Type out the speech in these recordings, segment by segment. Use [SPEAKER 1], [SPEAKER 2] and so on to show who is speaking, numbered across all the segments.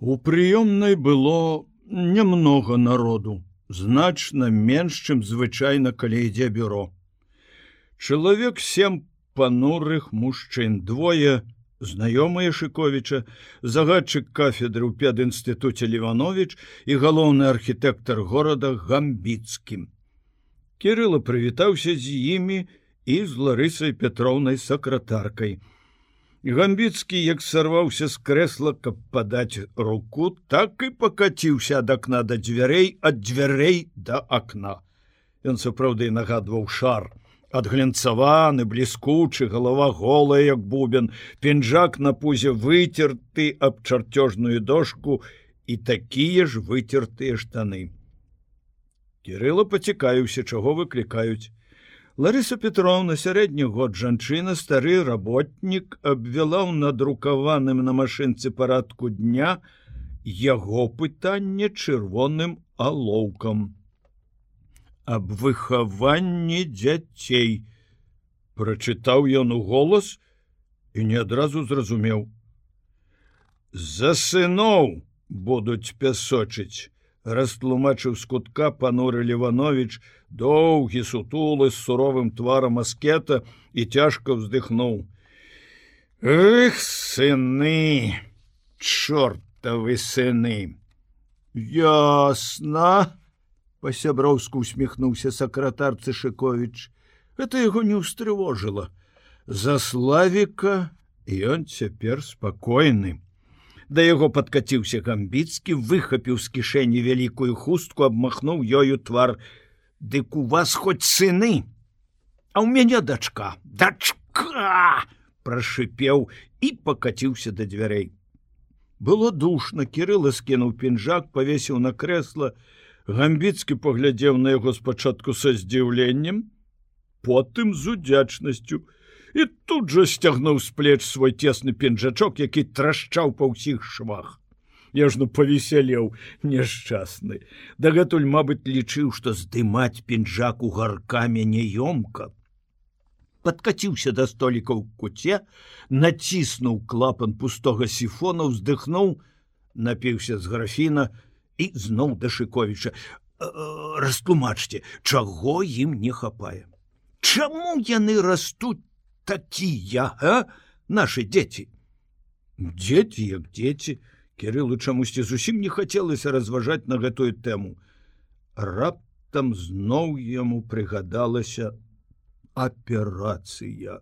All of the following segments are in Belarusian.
[SPEAKER 1] У прыёмнай было немного народу, значна менш, чым звычайна, калі ідзе бюро. Чалавек сем панурых мужчын двое, знаёмыя шыковіча, загадчык кафедры ў педінстытуце Леванович і галоўны архітэктар горада гамбіцкім. Кірыла прывітаўся з імі і з Ларысай Петроўнай сакратаркай. Гамбіцкі, як сарваўся з крэсла, каб падаць руку, так і пакаціўся ад акна да дзвярэй ад дзвярэй да акна. Ён сапраўды нагадваў шар. Адглянцаваны, бліскучы, галава голая, як бубен, пінжак на пузе выцерты аб чарцёжную дошку і такія ж выцертыя штаны. Кірыла пацікаюся, чаго выклікаюць. Ларыса Петровна сярэдні год жанчына стары работнік абвяла ў надрукаваным на машынцы парадку дня яго пытанне чырвоным алоўкам. Аб выхаванні дзяцей прачытаў ён у голас і не адразу зразумеў. За сыноў будуць пясочыць растлумачыў з кутка пануры Леванович, доўгі сутулы з суровым тварам аскета і цяжка вздыхнуў. Эх, сыны, чортавы сыны. Ясна, па-сяброўску усміхнуўся сакратар Цышыкович. Это яго не ўстрывожыла. За славіка ён цяпер спакойны да яго падкаціўся гамбіцкі выхапіў з кішэні вялікую хустку абмахнуў ёю твар. Дык у вас хоць сыны а ў мяне дачка дачка прашипеў і пакаціўся да дзвярэй. Было душно кирилла скінуў пінжак павесіў на крэсла. Гамбіцкі паглядзеў на яго спачатку са здзіўленнем потым з удзячнасцю і тут жа сцягнуў з плеч свой цесны пінжачок, які трашчаў па ўсіх швах. Я ж ну павесялеў няшчасны. Дагэтуль, мабыць, лічыў, што здымаць пінжак у гаркамі неёмка. Падкаціўся да століка ў куце, націснуў клапан пустога сіфона, уздыхнуў, напіўся з графіна і зноў да шыковіча. Растлумачце, чаго ім не хапае. Чаму яны растуць такія а? наши дзеці дзеці як дзеці кириллу чамусьці зусім не хацелася разважаць на гэтую тэму раптам зноў яму прыгадалася аперацыя.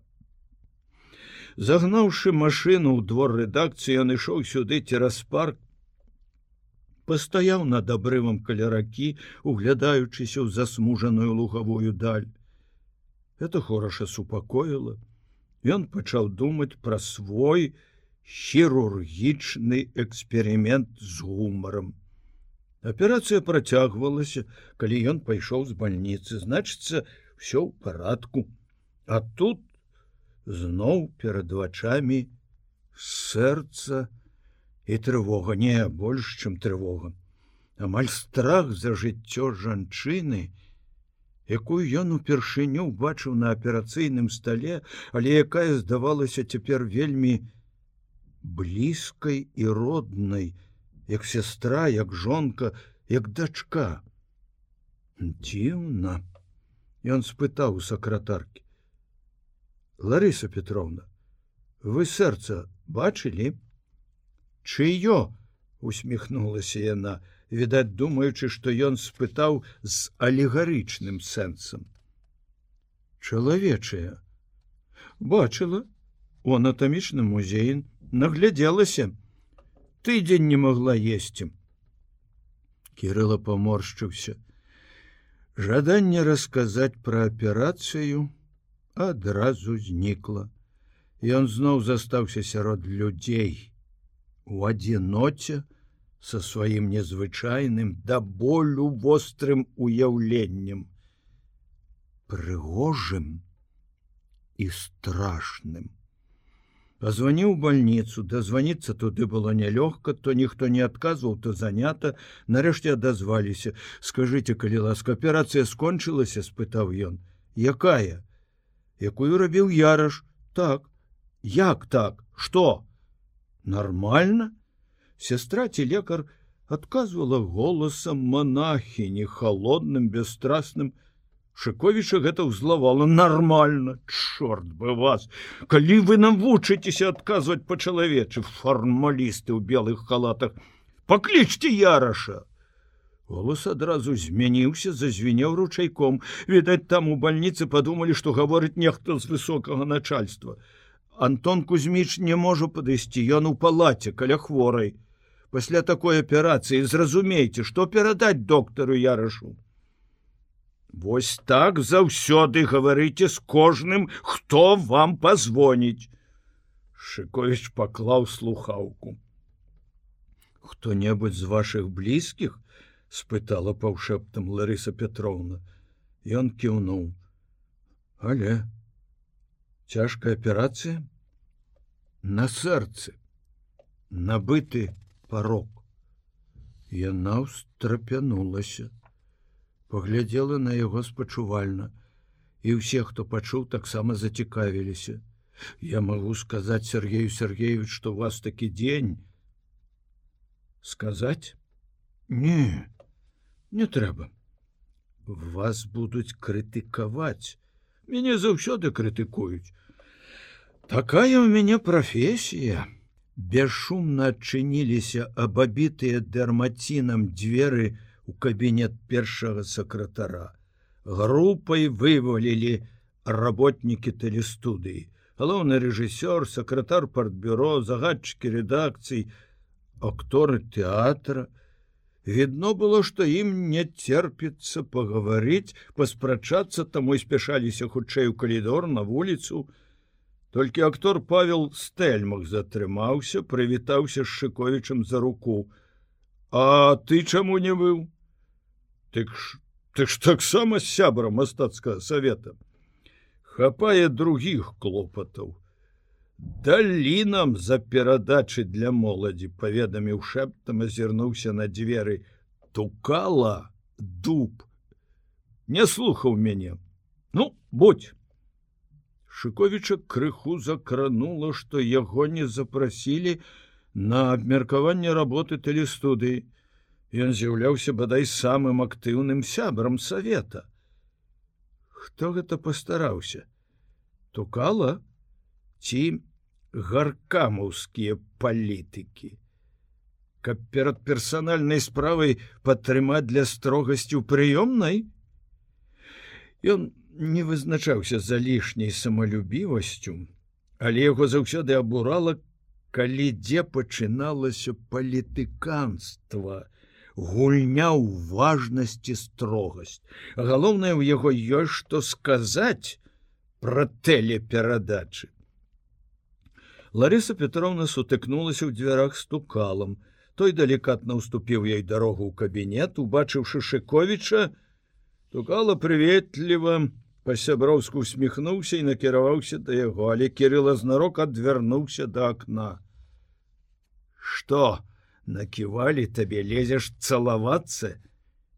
[SPEAKER 1] Загнаўшы машину ў двор рэдакцыі ён ішоў сюды цераз парк пастаяў над абрывам каляракі углядаючыся ў засмужаную лугавую даль. Это хораша супакоіла Ён пачаў думаць пра свой хірургічны эксперымент з гумаром. Аперацыя працягвалася, калі ён пайшоў з бальніцы, значыцца, все ў парадку. А тут зноў перад вачамі сэрца і трывога не больш, чым трывога. Амаль страх за жыццё жанчыны, якую ён упершыню бачыў на аперацыйным стале, але якая здавалася цяпер вельмі блізкай і роднай, як сестра, як жонка, як дачка. Дзіўна, Ён спытаў у сакратаркі: Ларыса Петровна, вы сэрца бачылі? Чыё? усміхнулася яна, відаць думаючы што ён спытаў з алегарычным сэнсам. Чалавечая. Бачыла у анатамічным музеі наглядзелася. Тыдзень не могла есці. Кирилла поморшчыўся жаданне расказаць пра аперацыю адразу знікла. Ён зноў застаўся сярод людзей. У адзіноце у со сваім незвычайным да болю вострым уяўленнем. Прыгожым і страшным. Позвоніў больніцу дазваніцца туды было нялёгка то ніхто не адказваў то занята нарэшце адазваліся скажите калі ласка аперацыя скончылася спытаў ён якая? Якую рабіў яраш так як так? Что? Нормально сестра ці лекар адказвала голасам монахіні холодным бесстрасным шыковіча гэта ўзлавала. Нормально чорт бы вас! Калі вы навучыцеся адказваць па-чалавечы фармалісты ў белых халатах паклічце яраша! Голос адразу змяніўся зазвенеў ручайком. Відаць там у больніцы падумалі што гаворыць нехто з высокага начальства. Антон кузьміч не можа падысці ён у палаце каля хворай пасля такой аперацыі зразумейце што перадаць доктару ярашу Вось так заўсёды гаварыце з кожным, хто вам пазвоніць. Шыковіч паклаў слухаўку. Хто-небудзь з ваших блізкіх спытала паўшэптам Ларыса Петровна. Ён кіўнуў. Але цяжкая аперацыя на сэрцы набыты парог. Яна ўстрапянулася паглядзела на яго спачувальна і ўсе хто пачуў таксама зацікавіліся. Я магу сказаць Сергею Сергеевич что вас такі дзень сказаць? Не не трэба. Вас будуць крытыкаваць. Мяне заўсёды крытыкуюць. Такая у мяне прафесія бесшумна адчыніліся абабітыя дэрмацінам дзверы у кабінет першага сакратара. Групай вывалілі работнікі тэлестудыі. Галоўны рэжысёр, сакратар партбюро, загадчыкі рэдакцый, акторы тэатра. Відно было, што ім не церпіцца пагаварыць, паспрачацца таму і спяшаліся хутчэй у калідор на вуліцу. Толькі актор Павел Стэльмах затрымаўся, прывітаўся з шыковічам за руку. А ты чаму не быў? Ты ж, ты ж таксама сябра мастацкага савета. Хапае другіх клопатаў. Далі нам за перадачы для моладзі, паведаміў шэптам азірнуўся на дзверы, тукала дуб. Не слухаў мяне. Ну, будь. Шыковіча крыху закранула, што яго не запрасілі на абмеркаванне работы тэлестудыі. Ён з'яўляўся бадай самым актыўным сябрам савета. Хто гэта пастараўся? Тукала ці гаркамаўскія палітыкі. Каб перад персанальнай справай падтрымаць для строгасці ў прыёмнай, Ён не вызначаўся за лішняй самалюбівасцю, але яго заўсёды абурала, калі дзе пачыналася палітыканства, гульня ў важнасці строгасць. Галоўнае ў яго ёсць што сказаць пра тэлеперадачы. Ларыса Петровна сутыкнулася ў дзвярах стукалам. Той далікатна ўступіў ёй дарогу ў кабінет, убачыўшы Шковіча, тукала прыветліва, па-сяброўску усміхнуўся і накіраваўся да яго, але кірыла знарок адвярнуўся да акна. Што? наківалі табе лезеш цалавацца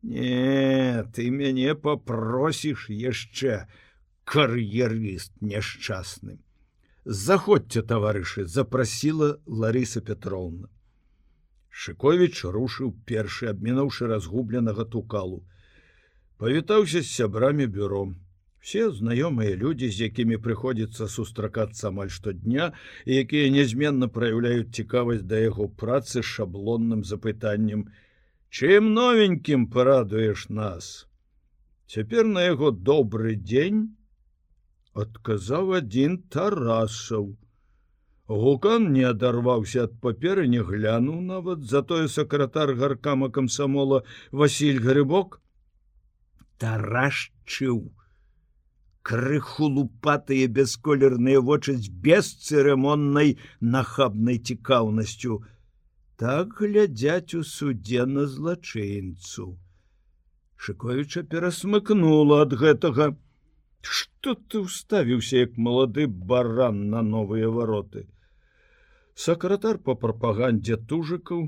[SPEAKER 1] не ты мяне попросіш яшчэ кар'еріст няшчасным заходзьце таварышы запрасіла ларыса петровна шыкович рушыў першы абмінуўшы разгубленага тукалу павітаўся з сябрамі бюром все знаёмыя людзі з якімі прыходзіцца сустракацца амаль штодня і якія нязменна праяўляюць цікавасць да яго працы шаблонным запытаннем чым новенькім парадуеш нас? Цяпер на яго добры дзень адказаў адзін тарасаў. Гукан не адарваўся ад паперы не глянуў нават затое сакратар гаркама камсамола Васіль грыбок тарашчыў крыху лупатыя бясколерныя вочы з бесцырымоннай нахабнай цікаўнасцю. Так глядзяць у судзе на злачынцу. Шковіча перасмыкнула ад гэтага. Што ты ўставіўся як малады баран на новыя вароты. Сакратар па прапагандзе тужыкаў,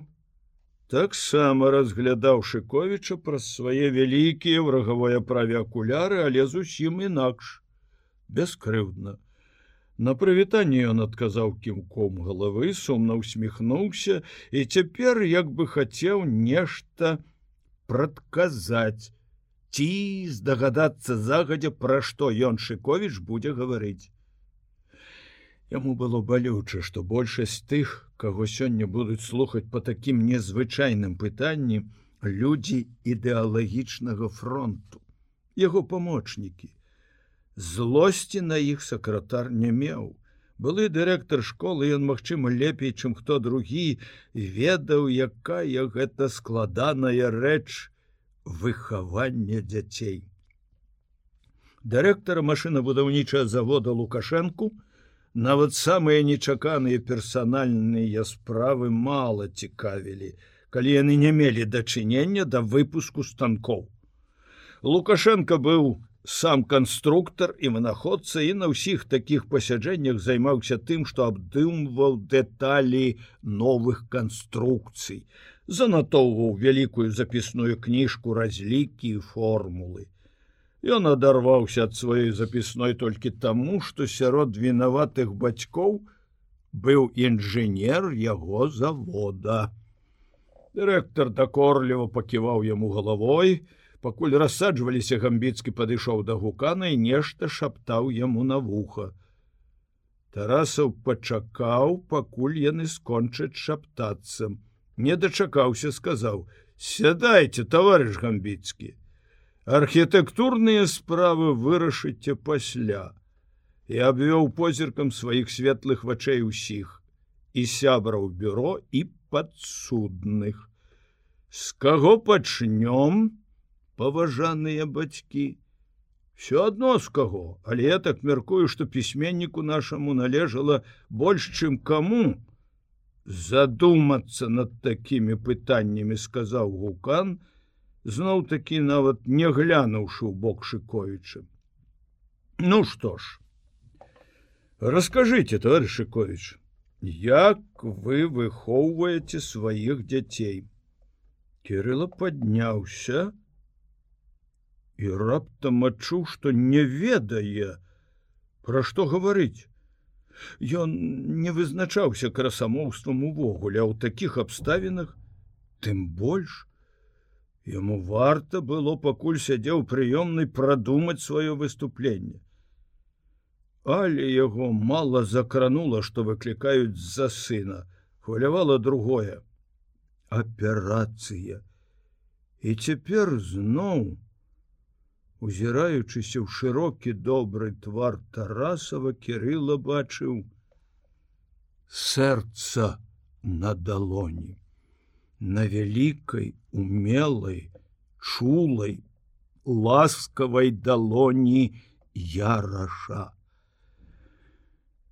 [SPEAKER 1] таксама разглядаў шыковіча праз свае вялікія врагавое праве акуляры але зусім інакш бескрыўдна На прывітанне ён адказаў кімком галавы, сумна усміхнуўся і цяпер як бы хацеў нешта прадказаць ці здагадацца загадзя, пра што ён Шковіч будзе гаварыць. Яму было балюча, што большасць тых, каго сёння будуць слухаць по такім незвычайным пытанні людзі ідэалагічнага фронту, яго памочнікі. Злосці на іх сакратар не меў. Былы дырэктар школы ён, магчыма, лепей, чым хто другі, ведаў, якая гэта складаная рэч выхавання дзяцей. Дырэктара машынабудаўнічая завода Лукашэнку, Нават самыя нечаканыя персанальныя справы мала цікавілі, калі яны не мелі дачынення да выпуску станкоў. Лукашенко быў сам канструктор і манаходца і на ўсіх такіх пасяджэннях займаўся тым, што абдымваў дэталі новых канструкцый, занатоўваў вялікую запісную кніжку разлікі і формулы. Ён адарваўся ад сваёй запісной толькі таму, што сярод вінаватых бацькоў быў інжынер яго завода. Дырэктар дакорліва паківаў яму галавой, пакуль рассаджваліся гамбіцкі падышоў да гукана і нешта шаптаў яму на вуха. Тарасаў пачакаў, пакуль яны скончаць шаптацца. Не дачакаўся, сказаў: « Сядайце, таварыш гамбіцкі архітэктурныя справы вырашыце пасля. І абвёў позіркам сваіх светлых вачэй усіх і сябраў бюро і падсудных. З каго пачнём паважаныя бацькі? Все адно з каго але я так мяркую што пісьменніку нашаму належала больш чым каму задумацца над такімі пытаннямі сказаў гукан и зноў такі нават не глянуўшы ў бок шыковіча. Ну что ж расскажите товарищкович як вы выхоўваеце сваіх дзяцей? Кирилла подняўся і раптам адчуў что не ведае про што гаварыць. Ён не вызначаўся красамоўствам увогуле ў такіх абставінах тым больш Яму варта было пакуль сядзеў прыёмны прадумаць сваё выступленне. Але яго мала закранула, што выклікаюць з-за сына, хвалявала другое аперацыя. І цяпер зноў, узіраючыся ў шырокі добры твар Тарасава Кірыла бачыў сэрца на далоні на вялікай умелой чулай ласкавай далоні яраша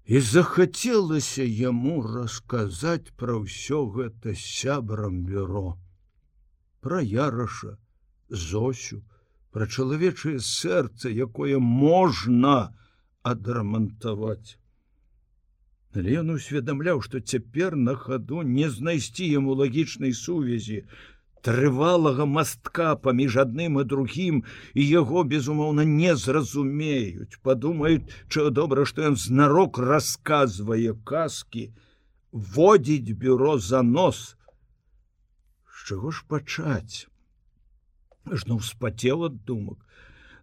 [SPEAKER 1] і захацелася яму расказаць пра ўсё гэта сябрам бюро. Про яраша зосю пра чалавечае сэрца якое можна адрамантаваць Але ён усведамляў, што цяпер на хаду не знайсці яму лагічнай сувязі, трывалага мастка паміж адным і другім і яго, безумоўна, не зразумеюць, падумаюць, чо добра, што ён знарок расказвае казкі, водзіць бюро за нос. З чаго ж пачаць? Жно ўспацеў ад думак,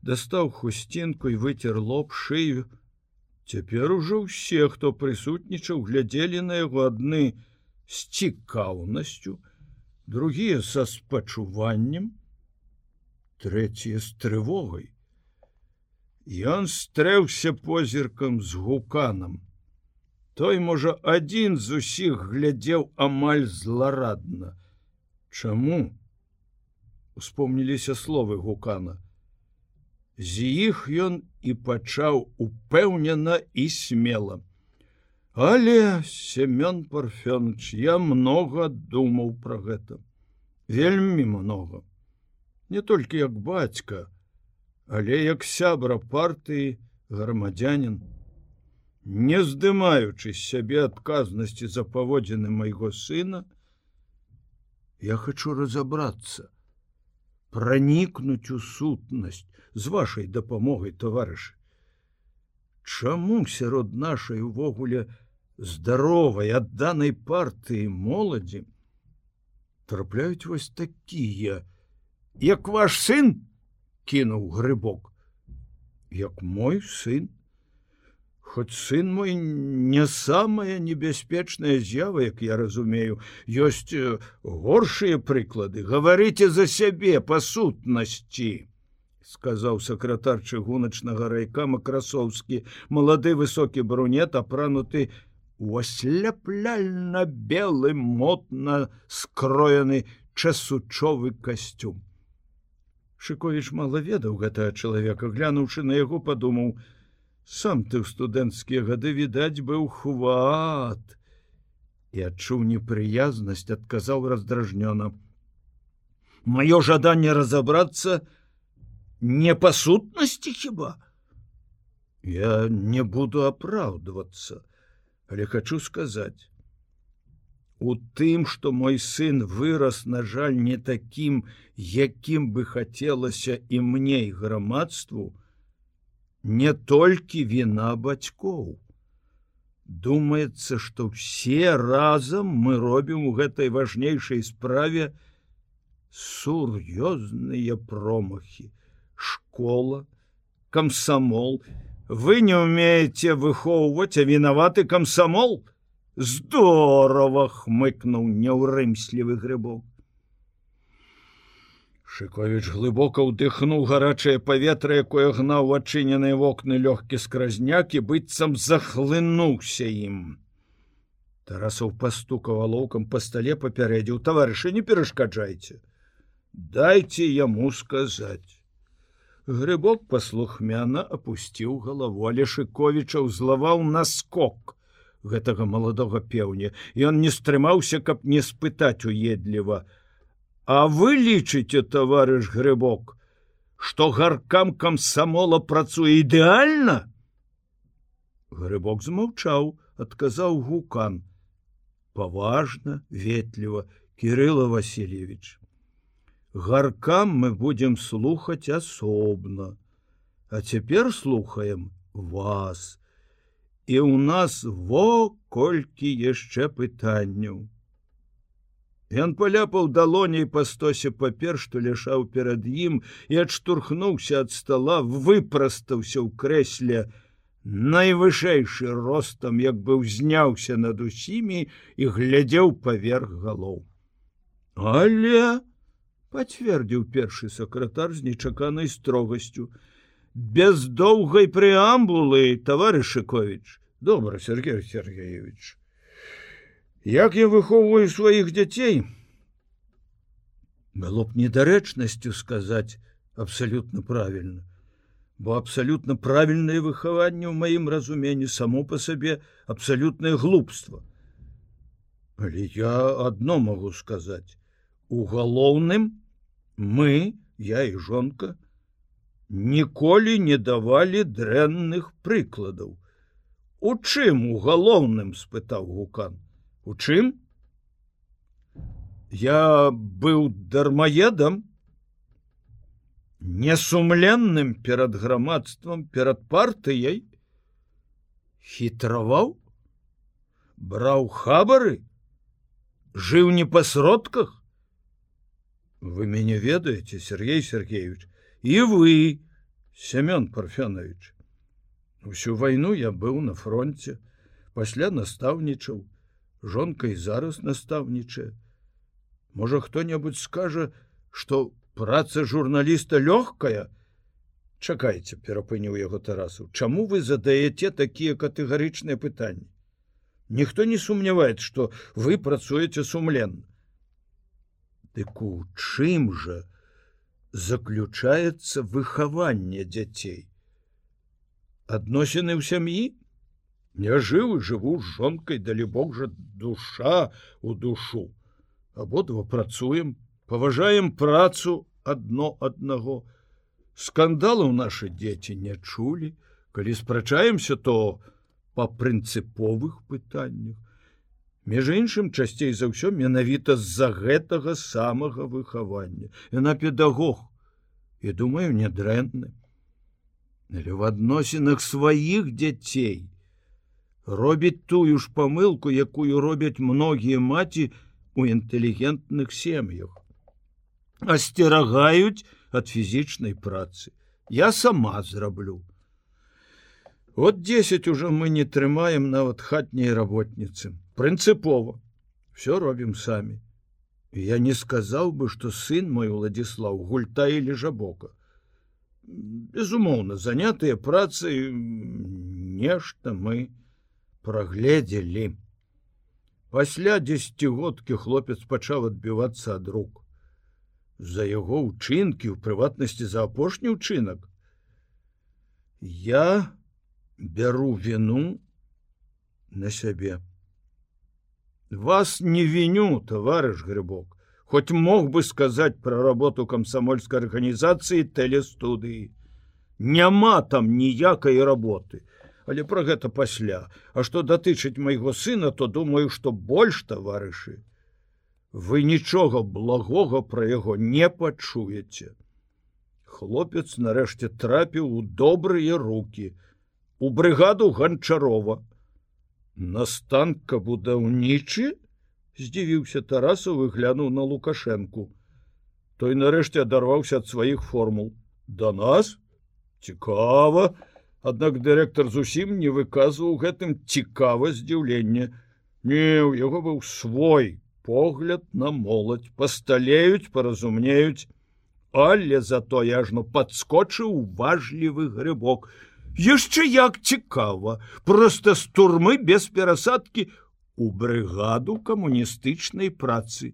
[SPEAKER 1] дастаў хусцінку і выцер лоб шыю, Цяпер ужо ўсе, хто прысутнічаў, глядзелі на яго адны з цікаўнасцю, другія са спачуваннем, трэція з трывогай. Ён стрэўся позіркам з гуканам. Той, можа, адзін з усіх глядзеў амаль зларадна. Чаму? Успомніліся словы гукана. З іх ён і пачаў упэўнена і смела. Але Семён парфёныч, я много думаў пра гэта. Вельмі много. Не толькі як бацька, але як сябра партыі грамадзянин, не здымаючы сябе адказнасці за паводзіны майго сына, я хочу разобрацца, пранікнуць у сутнасць, з вашай дапамогай таварышы чаму сярод нашай увогуле здаровай адданай партыі моладзі трапляюць вось такія. Як ваш сын кінуў грыбок. Як мой сын? Хоць сын мой не самая небяспечная з'ява, як я разумею, ёсць э, горшыя прыклады, гаварыце за сябе па сутнасці, сказаў сакратар чыгуначнага райкама красоўскі, малады высокі брунет, апрануты у асляпляльна белы мотна скроены часучовы касцюм. Шыковіч мала ведаў гэтага чалавека, глянуўшы на яго, падумаў: сам ты ў студэнцкія гады відаць быў хват і адчуў непрыязнасць адказаў раздражнёна маё жаданне разобрацца не па сутнасці хіба я не буду апраўдвацца але хочу сказаць у тым что мой сын вырас на жаль не таким якім бы хацелася і мне і грамадству не толькі віна бацькоў. Думаецца, што все разам мы робім у гэтай важнейшай справе сур'ёзныя промахи, школа, камсамол, вы не умееце выхоўваць, а вінаваты камсамол, здорово хмыкнуў няўрымслівы грыбок. Шковіч глыбока ўдыхнуў гарачае паветра, якое гнаў адчыненыя вокны лёгкі скразняк і быццам захлынуўся ім. Тарасаў пастукаў алоўкам па стале папярэдзіў таварышы не перашкаджайце. Дайце яму сказаць. Грыбок паслухмяна апусціў галаву, але Шковіча ўзлаваў наскок гэтага маладога пеўня, ён не стрымаўся, каб не спытаць уедліва, А вы лічыце таварыш грыбок, што гаркам камсамола працуе ідэальна? Грыбок змаўчаў, адказаў гукан. Паважна, ветліва, Кирыла Васильевич. Гаркам мы будем слухаць асобна, А цяпер слухаем вас. І ў нас во колькі яшчэ пытанняў. Ён паляпаў далоней па стосе папер, што ляшаў перад ім і адштурхнуўся ад стола, выпрастаўся ў крэсле, найвышэйшы ростам, як бы ўзняўся над усімі і глядзеў паверх галоў. Але пацвердзіў першы сакратар з нечаканай строгасцю: без доўгай преамбулы, таварышыкович, добра, Сергей Сергеевич як я выхоўваю сваіх дзяцей? Было б недарэчнасцю сказаць абсалютна правільна бо абсалютна правільнае выхаванне ў маім разуменні само па сабе абсалютнае глупства. Але я одно могу сказаць у галоўным мы я і жонка ніколі не давалі дрэнных прыкладаў у чым у галоўным спытаў гукан У чым? Я быў дармаедам, несумленным перад грамадствам перад партыяй, хітраваў, браў хабары, жыў не па сродках. Вы мяне ведаеце, Сергей Сергеевич, і вы, Семён Парфянович. Усю вайну я быў на фронте, пасля настаўнічаў, жонка і зараз настаўнічае. Можа хто-небудзь скажа, што праца журналіста лёгкая. Чакайце, перапыніў яго тарасу, Чаму вы задаеце такія катэгарычныя пытанні? Ніхто не сумнявает, што вы працуеце сумленна. Дык у чым жа заключаецца выхаванне дзяцей? Адносіны ў сям'і, Не жыў і жыву з жонкай, далі Бог жа душа у душу. Абодва працуем, паважаем працу адно аднаго. Скандалаў нашы дзеці не чулі, калі спрачаемся, то па прынцыповых пытаннях. Між іншым часцей за ўсё менавіта з-за гэтага самага выхавання. Яна педагог і думаю, нядрэнны. але в адносінах сваіх дзяцей робіць тую ж памылку, якую робяць многія маці у інтэлігентных сем'ях. Асцерагаюць ад фізічнай працы. Я сама зраблю. Вот 10 уже мы не трымаем нават хатняй работніцы. Прынцыпова все робім самі. Я не сказаў бы, што сын мой Владзіслаў гульта или жабока безумоўна занятыя працы нешта мы прагледзелі пасля десятгодкі хлопец пачаў адбівацца ад рук. За яго ўчынкі ў прыватнасці за апошні ўчынак. Я бяру віну на сябе вас не віню товарыш грыбок хоть мог бы сказать про работу комсомольской организации телестудыі няма там ніякай работы. Але про гэта пасля. А что датычыць майго сына то думаю что больш таварышы вы нічога благога про яго не пачуеце. Хлопец нарэшце трапіў у добрыя руки у брыгаду ганчарова настанка будаўнічы здзівіўся тарасу выглянуў на лукашэнку. Той нарэшце адарваўся ад сваіх формул. Да нас? Цікава! Аднак дырэктар зусім не выказваў гэтым цікава здзіўлення не у яго быў свой погляд на моладзь. Пасталеюць паразумнеюць. Але зато я жно падскочыў важлівы грыбок яшчэ як цікава просто з турмы без перасадкі у брыгаду камуністычнай працы.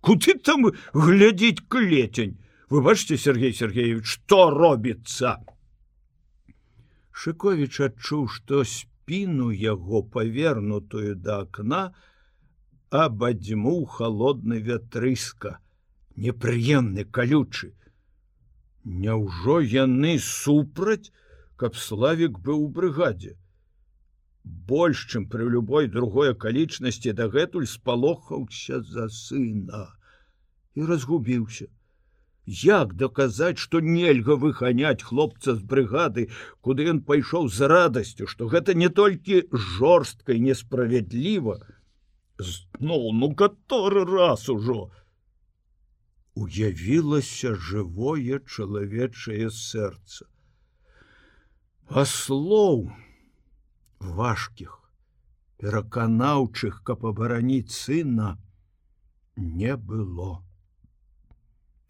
[SPEAKER 1] Куды там глядзець клетень? Выбачце, Сергей Сергеевич, што робіцца? Шковіч адчуў, што спіну яго павернутую да акна абадзьму холодны вятрыска, непрыемны калючы. Няўжо яны супраць, каб славік быў у брыгадзе больш чым пры любой другой акалічнасці дагэтуль спалохаўся за сына і разгубіўся. Як даказаць, што нельга выханяць хлопца з брыгады, куды ён пайшоў з радасцю, што гэта не толькі жорстка і несправядліва, ну ну каторы раз ужо уявілася жывое чалавечае сэрца. А слоў, важкіх, пераканаўчых, каб абараніць сына не было.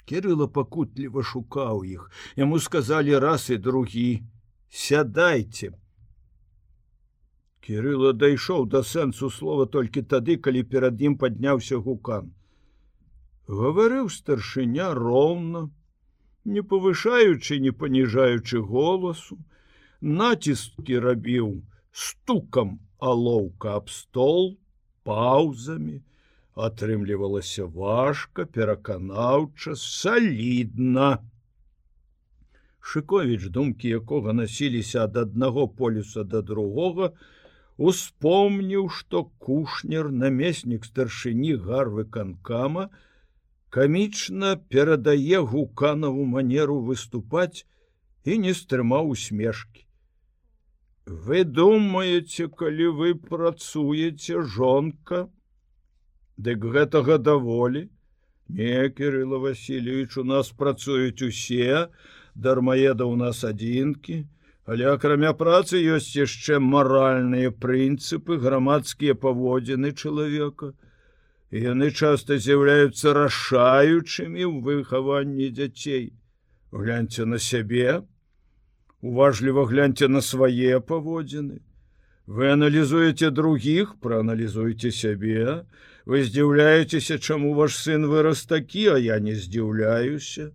[SPEAKER 1] Кірыла пакутліва шукаў іх. Яму сказалі раз і другі: сядайце. Кірыла дайшоў да сэнсу слова толькі тады, калі перад ім падняўся гукан. Гаварыў старшыня роўна, не павышаючы, не паніжаючы голасу, націскі рабіў, стукам алоўка аб стол паузамі. Атрымлівалася важка пераканаўча салідна. Шыковіч думкі якога насіліся ад аднаго полюса да другога успомніў што кушнер намеснік старшыні гарвы канкама камічна перадае гуканаву манеру выступаць і не стрымаў усмешкі Вы думаеце, калі вы працуеце жонка, Дык гэтага даволі. Не Кирилла Васильевич у нас працуюць усе, дармаеда у нас адзінкі, але акрамя працы ёсць яшчэ маральныя прынцыпы, грамадскія паводзіны чалавека. І яны часта з'яўляюцца рашаючымі ў выхаванні дзяцей. Гляньце на сябе, уважліва гляньте на свае паводзіны вы аналізуеце других проаналізуйте сябе вы здзіўляецеся чаму ваш сын вырас такі а я не здзіўляюся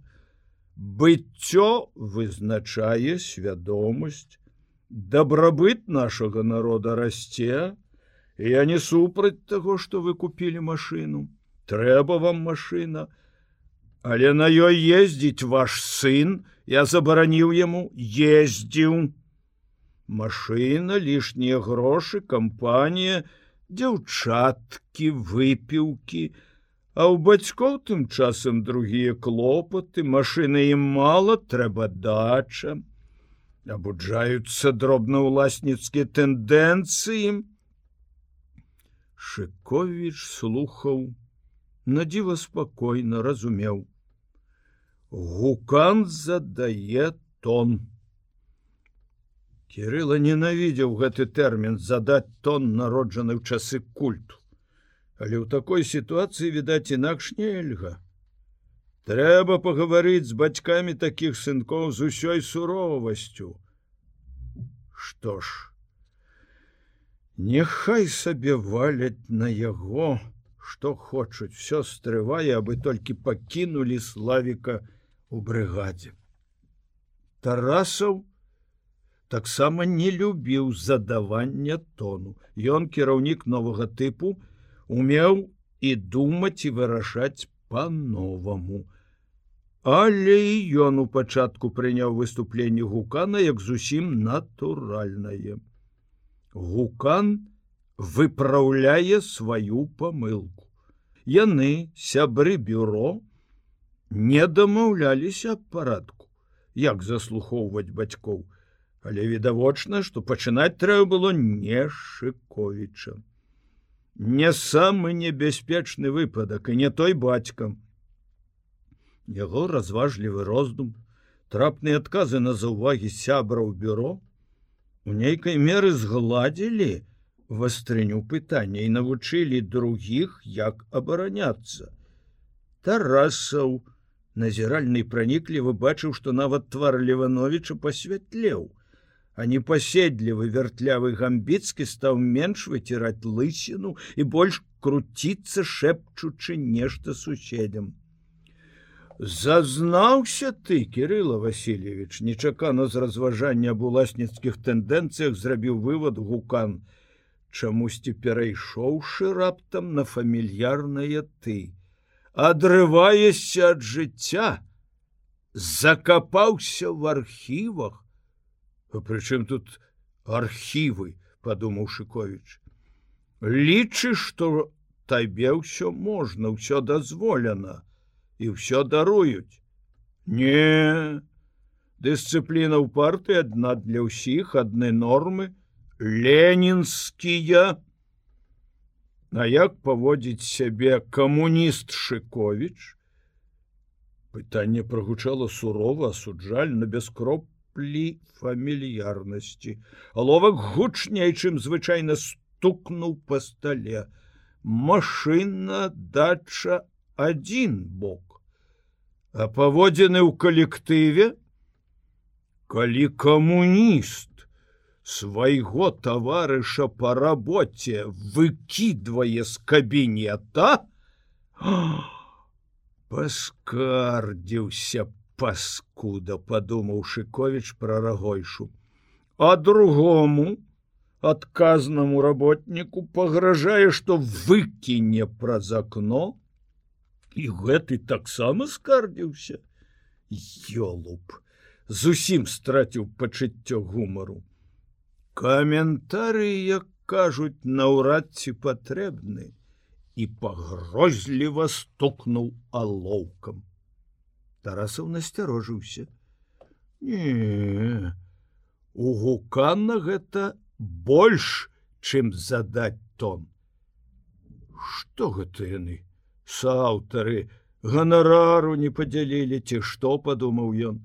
[SPEAKER 1] быццё вызначае свядомасць. Дабрабыт нашага народа расце я не супраць таго что вы купілі машину. Трэба вам машина але на ёй ездзіць ваш сын я забараніў яму ездзіў машина лішнія грошы кампанія дзяўчаткі выпіўкі а ў бацькоў тым часам другія клопаты машины ім мала трэба дача абуджаюцца дробнаўласніцкія тэндэнцыі. Шковіч слухаў, надзіва спакойна разумеў. Гукан задае тон. Кірыла ненавідзеў гэты тэрмін задаць тон народжаны ў часы культу. Але ў такой сітуацыі відаць інакш нельга. Трэба пагаварыць з бацькамі такіх сынкоў з усёй суровасцю. Што ж, Няхай сабе валяць на яго, што хочуць, все стрывае, абы толькі пакінулі славіка у брыгадзе. Тарасаў таксама не любіў задавання тону. Ён кіраўнік новага тыпу умеў і думаць і вырашаць по-новаму. Але і ён у пачатку прыняў выступленне гукана як зусім натуральнае. Гукан выпраўляе сваю памылку. Яны сябры бюро не дамаўляліся аб парадку, як заслухоўваць бацькоў, але відавочна, што пачынаць трэба было не шыковіча. Не самы небяспечны выпадак і не той бацькам. Яго разважлівы роздум, трапныя адказы на заўвагі сябраў бюро у нейкай меры згладзілі вастрыню пытання і навучылі другіх, як абараняцца. Тарасаў, назіральны праніклівы бачыў, што нават твар Левановича пасвятлеў, а непаседлівы вяртлявы гамбіцкі стаў менш выціраць лысіну і больш круціцца шэпчучы нешта суседзям. Зазнаўся ты, Кирилла Васильевич, нечакана з разважання аб уласніцкіх тэндэнцыях зрабіў вывод гукан, чамусьці перайшоўшы раптам на фамільярнае ты адрываешся ад жыцця, закапаўся в архівах. Прычым тут архівы, падумаў Шковіч. Лічы, што табе ўсё можна, ўсё дазволена і ўсё даруюць. Не, дысцыпліна ў парты адна для ўсіх адны нормы, ленінскія, А як паводзіць сябе камуніст Шковіч? Пытанне прагучала сурова, асуджальна без кроплі фамільярнасці. Аловак гучней, чым звычайна стукнуў па стале. Машына дача адзін бок. А паводзіны ў калектыве, калі камуніст свайго таварыша по работе выкидвае з кабінета паскардзіўся паскуда подумаў шыкович про рагойшу а другому адказнаму работніку пагражае что выкіне праз акно і гэты таксама скардзіўся ёлуп! Зусім страціў пачыццё гумару Каментары, як кажуць, наўрад ці патрэбны і пагрозліва стукнуў алоўкам. Тарасаў насцярожыўся. Не, У гукана гэта больш, чым задаць тон. Што гэта яны? Саўтары ганарару не падзялілі ці што падумаў ён.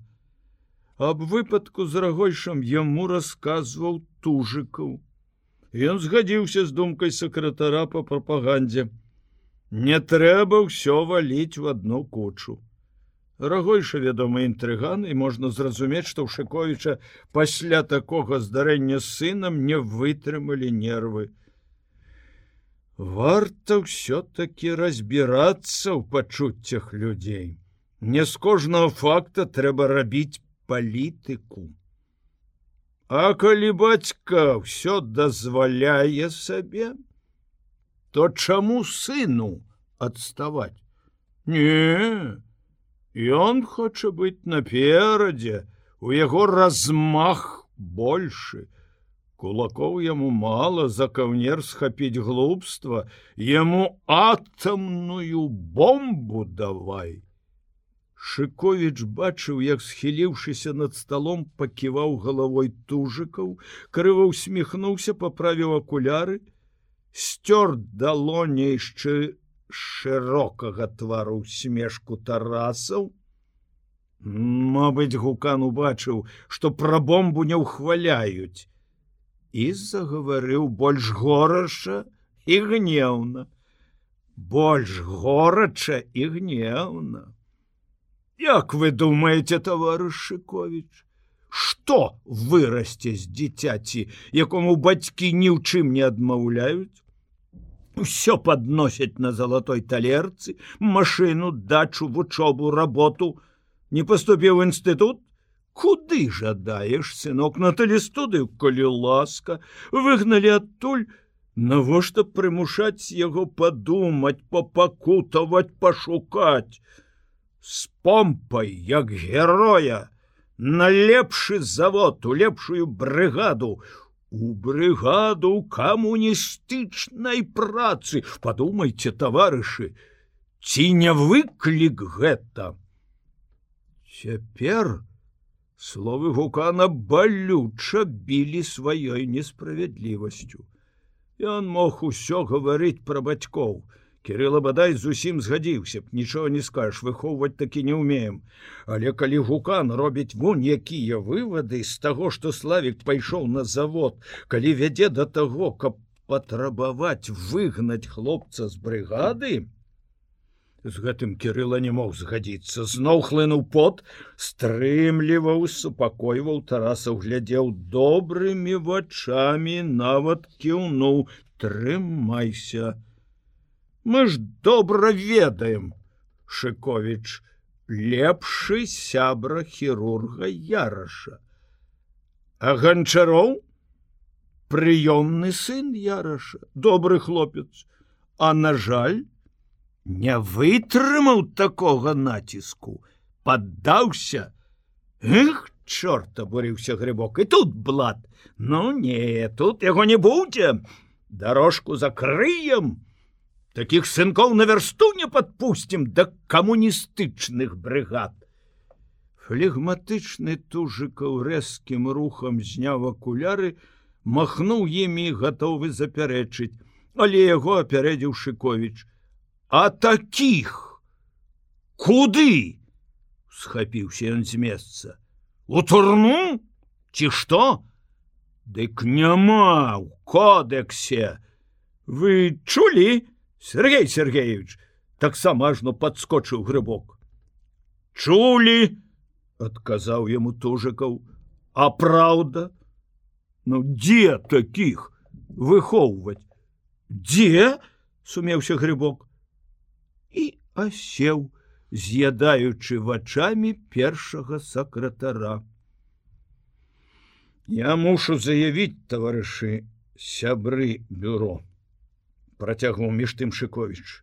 [SPEAKER 1] Аб выпадку з рагойшам яму расказваў тужыкаў. Ён згадзіўся з думкай сакратара по прапагандзе. Не трэба ўсё валіць в одну кучу. Рагойша вядома інтрыган і можна зразумець, што ў Шковіча пасля такога здарэння з сынам не вытрымалі нервы. Варта ўсё-таки разбірацца ў пачуццях людзей. Не з кожнага факта трэба рабіць палітыку. А калі бацька ўсё дазваляе сабе, то чаму сыну адставаць? Не, Ён хоча быць наперадзе, у яго размах большы. Кулакоў яму мала за каўнер схапіць глупства, яму атамную бомбу давай. Шковіч бачыў, як схіліўшыся над сталом паківаў галавой тужыкаў, крыва усміхнуўся, паправіў акуляры, сцёр далонейшчы шырокага твару смешку тарасаў. Мабыць, гукан убачыў, што пра бомбу не ўхваляюць і загаварыў больш горача і гнеўна, больш горача і гнеўна. Як вы думаете, товарыш Шковіч, Што вырасце з дзіцяці, якому бацькі ні ў чым не адмаўляюць? Усё подносяць на залатой талерцы, машыну, дачу, вучобу, работу, не паступіў інстытут, Куды жадаеш сынок на тэлестудыю, калі ласка, выгналі адтуль, Навошта прымушаць яго падумаць, папакутаваць, пашукаць з помпай як героя на лепшы завод у лепшую брыгаду у брыгаду камуністычнай працы. Подумайте таварышы ці не выклік гэта? Цяпер словы гукана балюча білі сваёй несправядлівасцю. Ён мог усё гаварыць пра бацькоў Кирилла бадай зусім згадзіўся б нічого не скажешь выхоўваць такі не умеем але калі гукан робіць вунь якія вывады з таго что славик пайшоў на завод калі вядзе до того каб патрабаваць выгнаць хлопца з брыгады? З гэтым кирилла не мог згадзіцца. Зноў хлынуў пот стрымліваў супакойваў тараса глядзеў добрымі вачами нават кіўнуў трымайся! на мы ж добра ведаем шыкович лепшы сябра хірурга яраша. А ганчароў прыёмны сын яраша. Добры хлопец. А на жаль не вытрымаў такога націску. Поддаўся эх чорт абурыўся грыбок. І тут блат. Ну не тут яго не будзе. Дорожку закрыем таких сынков на версту не подпустим до да камуністычных бригад флегматычны тужыкаў рэзкім рухам зняў акуляры махнуў імі готовы запярэчыць. Але яго апярэдзіў шыкович а таких куды схапіўся ён з месца. У турну? Ці што? Дык няма у кодексе. Вы чулі Сергей Сергеевич таксама ажно подскочыў грыбок. Чулі, адказаў яму тужыкаў, а праўда, Ну дзе таких выхоўваць? Дзе сумеўся грыбок і асеў, з'ядаючы вачами першага сакратара. Я мушу заявіць таварышы сябры бюро працягнуў між тым шыковіч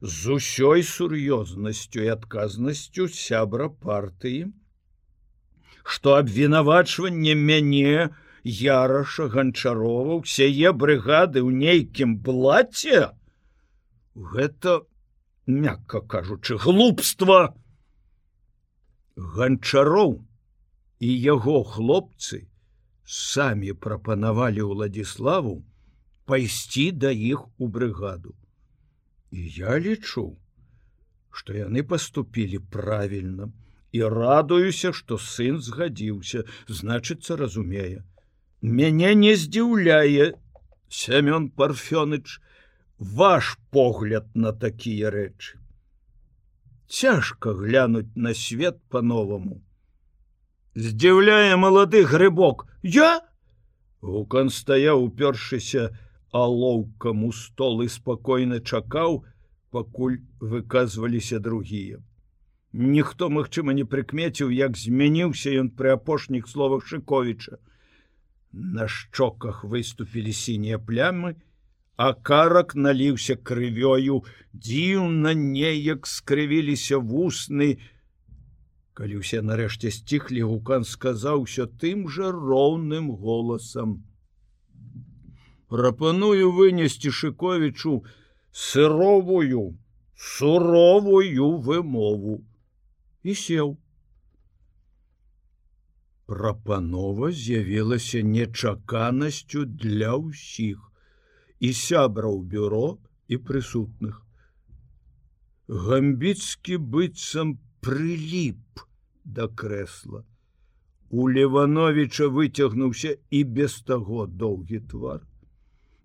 [SPEAKER 1] з усёй сур'ёзнасцю і адказнасцю сябра партыі што абвінавачванне мяне яраша ганчарова сяе брыгады ў нейкім блаце гэта мякка кажучы глупства ганчароў і яго хлопцы самі прапанавалі ўладзіславу пайсці да іх у брыгаду. І я лічу, што яны паступілі правільна і радуюся, што сын згадзіўся, значыцца, разумее. Мяне не здзіўляе Семён парфёныч ваш погляд на такія рэчы. Цяжка глянуць на свет по-новаму. Здзіўляе малады грыбок, я Гукан стаяў упершыся, алоўкам у стол і спакойна чакаў, пакуль выказваліся другія. Ніхто, магчыма, не прыкмеціў, як змяніўся ён пры апошніх словах Шковіча. На шчоках выступілі сінія плямы, а карак наліўся крывёю, дзіўна неяк скрывіліся вусны. Калі ўсе нарэшце сціхлі, гукан сказаў усё тым жа роўным голасам: прапаную вынесці шыковічу сыровую суровую вымову і сеў. Прапанова з'явілася нечаканасцю для ўсіх і сябраў бюро і прысутных. Гамбіцкі быццам прыліп да крэсла. У Левановича выцягнуўся і без таго доўгі твар.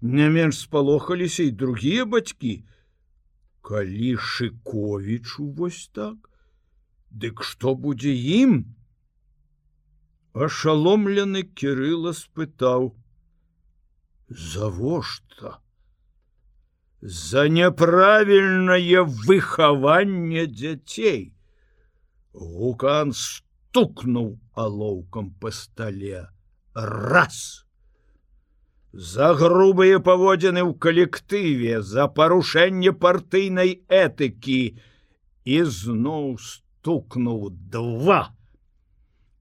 [SPEAKER 1] Не менш спалохаліся і другія бацькі. Калі шыковічу вось так, Дык што будзе ім? Ашаломлены Кірыла спытаў: « Завошта? За няправільнае выхаванне дзяцей. Гукан стукнуў алоўкам па стале раз. За грубыя паводзіны ў калектыве, за парушэнне партыйнай этыкі і зноў стукнуў два.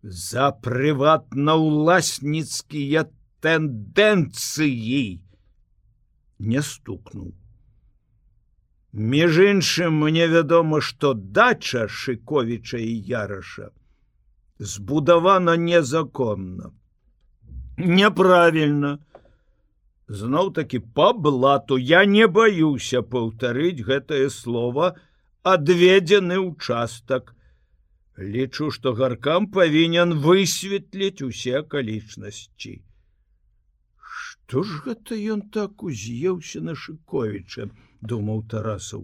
[SPEAKER 1] За прыватна-ўласніцкія тэндэнцыі не стукнуў. Між іншым мне вядома, што дача Шковіча і Яраша збудавана незаконна. Няправільна. Зноў такі па блату я не баюся паўтарыць гэтае слово адведзены ўчастак. Лічу, што гаркам павінен высветліць усе акалічнасці. Што ж гэта ён так уз'еўся на Шковіча, думаў Тарасаў.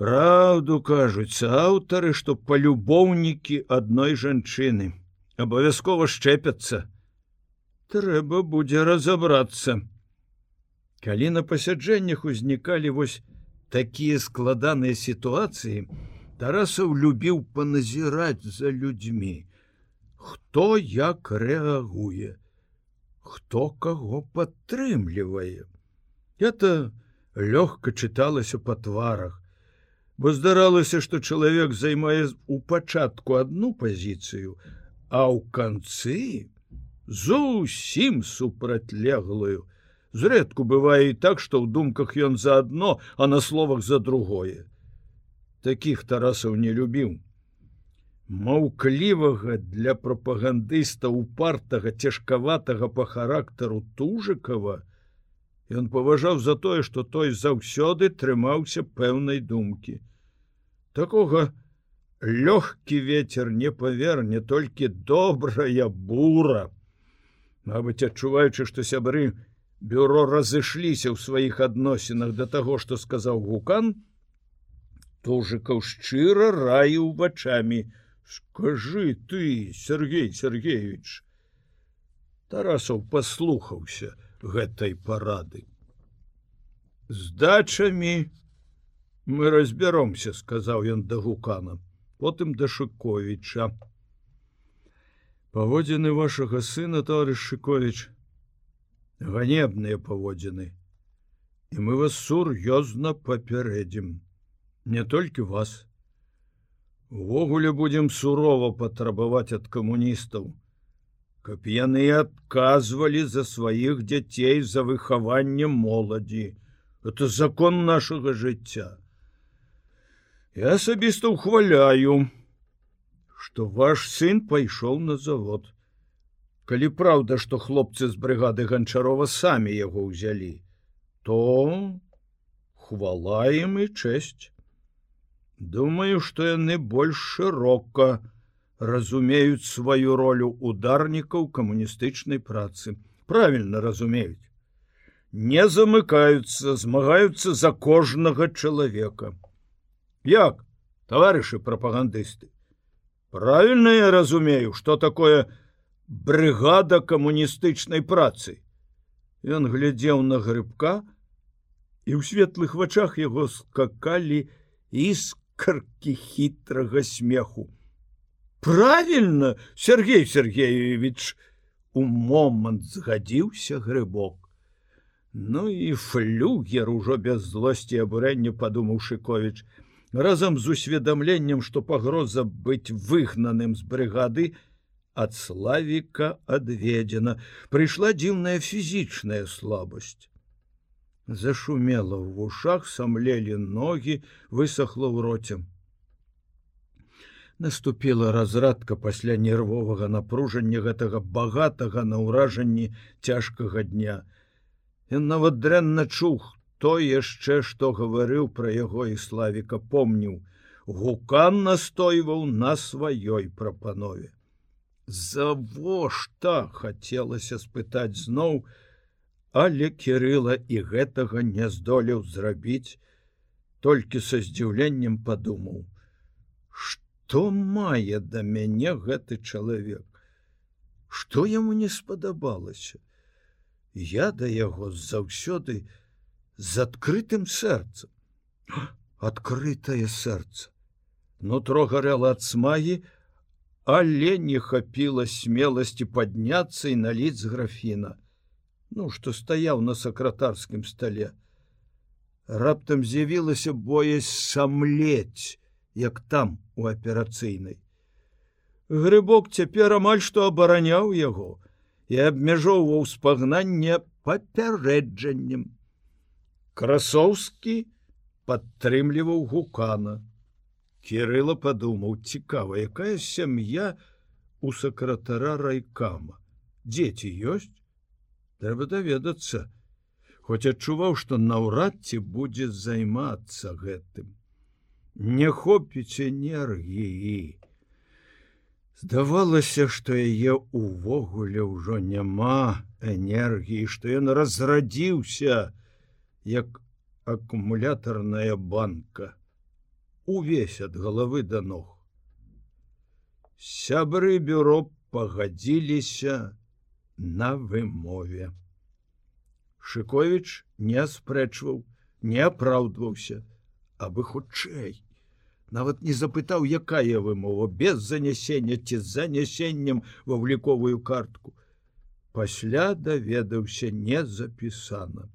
[SPEAKER 1] Праўду кажуць аўтары, што палюбоўнікі адной жанчыны абавязкова шчэпяцца. Трэба будзе разабрацца. Калі на пасяджэннях узнікалі вось такія складаныя сітуацыі, Тарасаў любіў паназіраць за людзьмі. Хто як рэагуе? хто каго падтрымлівае. Это лёгка чыталася па тварах, бо здаралася, што чалавек займае у пачатку одну пазіцыю, а ў канцы зусім супрацьлеглую. Зрэдку бывае і так, што ў думках ён за адно, а на словах за другое. Такіх тарасаў не любіў маўклівага для прапагандыста упартага цяжкаватага па характару тужыкова ён паважаў за тое што той заўсёды трымаўся пэўнай думкі такога лёгкі ветер не паверне толькі добрая бура Мабыць адчуваючы што сябры бюро разышліся ў сваіх адносінах да таго што сказаў гукан тужыкаў шчыра раіў вачами у скажи ты Сергей Сергеевич! Тарасаў паслухаўся гэтай парады. З дачамі мы разбяромся сказаў ён да гукана потым да шыковіча паводзіны вашага сына товарищ шыкович ганебныя паводзіны і мы вас сур'ёзна папярэдзім не толькі вас Увогуле будем сурова патрабаваць ад камуністаў, каб яны адказвалі за сваіх дзяцей за выхаванне моладзі. Это закон нашага жыцця. Я асабіста ухваляю, што ваш сын пайшоў на завод. Калі праўда, што хлопцы з брыгады ганчарова самі яго ўзялі, то хвала ім і чэсць. Думаю, што яны больш шырока разумеюць сваю ролю ударнікаў камуністычнай працы. Правільна разумеюць. Не замыкаюцца, змагаюцца за кожнага чалавека. Як, таварышы прапагандысты. Правільна я разумею, што такое брыгада камуністычнай працы. Ён глядзеў на грыбка, і ў светлых вачах яго скакалі иск каркі хітрага смеху. Правільна, Сергей Сергеевич у момант згадзіўся грыбок. Ну і флюгер ужо без злосці абурэння падумаў Шковіч, разам з усведамленнем, што пагроза быць выгнаным з брыгады ад славіка адведзена, прыйшла дзіўная фізічная слабасць. Зашумела в вушах самлелі ноги высохло ў роце. Наступіла разрадка пасля нервовага напружання гэтага багатага на ўражанні цяжкага дня. Ён нават дрэнна чух, то яшчэ што гаварыў пра яго і славіка помніў. Гукан настойваў на сваёй прапанове. Завошта хацелася спытаць зноў, але кірыла і гэтага не здолеў зрабіць, толькі са здзіўленнем падумаў: Што мае да мяне гэты чалавек? Што яму не спадабалася? Я да яго заўсёды з адкрытым сэрцам. Адкрытае сэрца. Нутро гарэла ад смагі, але не хапіла смеласці падняцца і наліць з графіна, ну, што стаяў на сакратарскім стале. Раптам з'явілася боязь самлець, як там у аперацыйнай. Грыбок цяпер амаль што абараняў яго і абмяжоўваў спагнанне папярэджаннем. Красоўскі падтрымліваў гукана. Кірыла падумаў, цікава, якая сям'я у сакратара райкама. Дзеці ёсць, трэба даведацца, хоць адчуваў, што наўрад ці будзе займацца гэтым. Не хопіць энергіі. Здавалася, што яе ўвогуле ўжо няма энергіі, што ён разрадзіўся, як акумулятарная банка, увесь ад головы да ног. Сябры бюро пагадзіліся на вымове. Шковіч не спрэчваў, не апраўдваўся, абы хутчэй. Нават не запытаў, якая вымова без занясення ці з занясеннем ва ўліковую картку. Пасля даведаўся не запісана.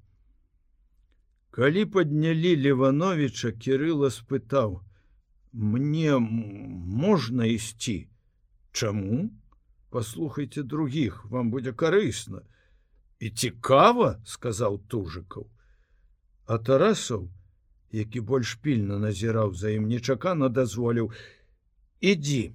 [SPEAKER 1] Калі паднялі Левановича, Кірыла спытаў: « Мне можна ісці. Чаму? Паслухайте других, вам будзе карысна. І цікава, сказаў тужыкаў. А Тарасаў, які больш пільна назіраў за ім нечакана дазволіў: « Ідзі,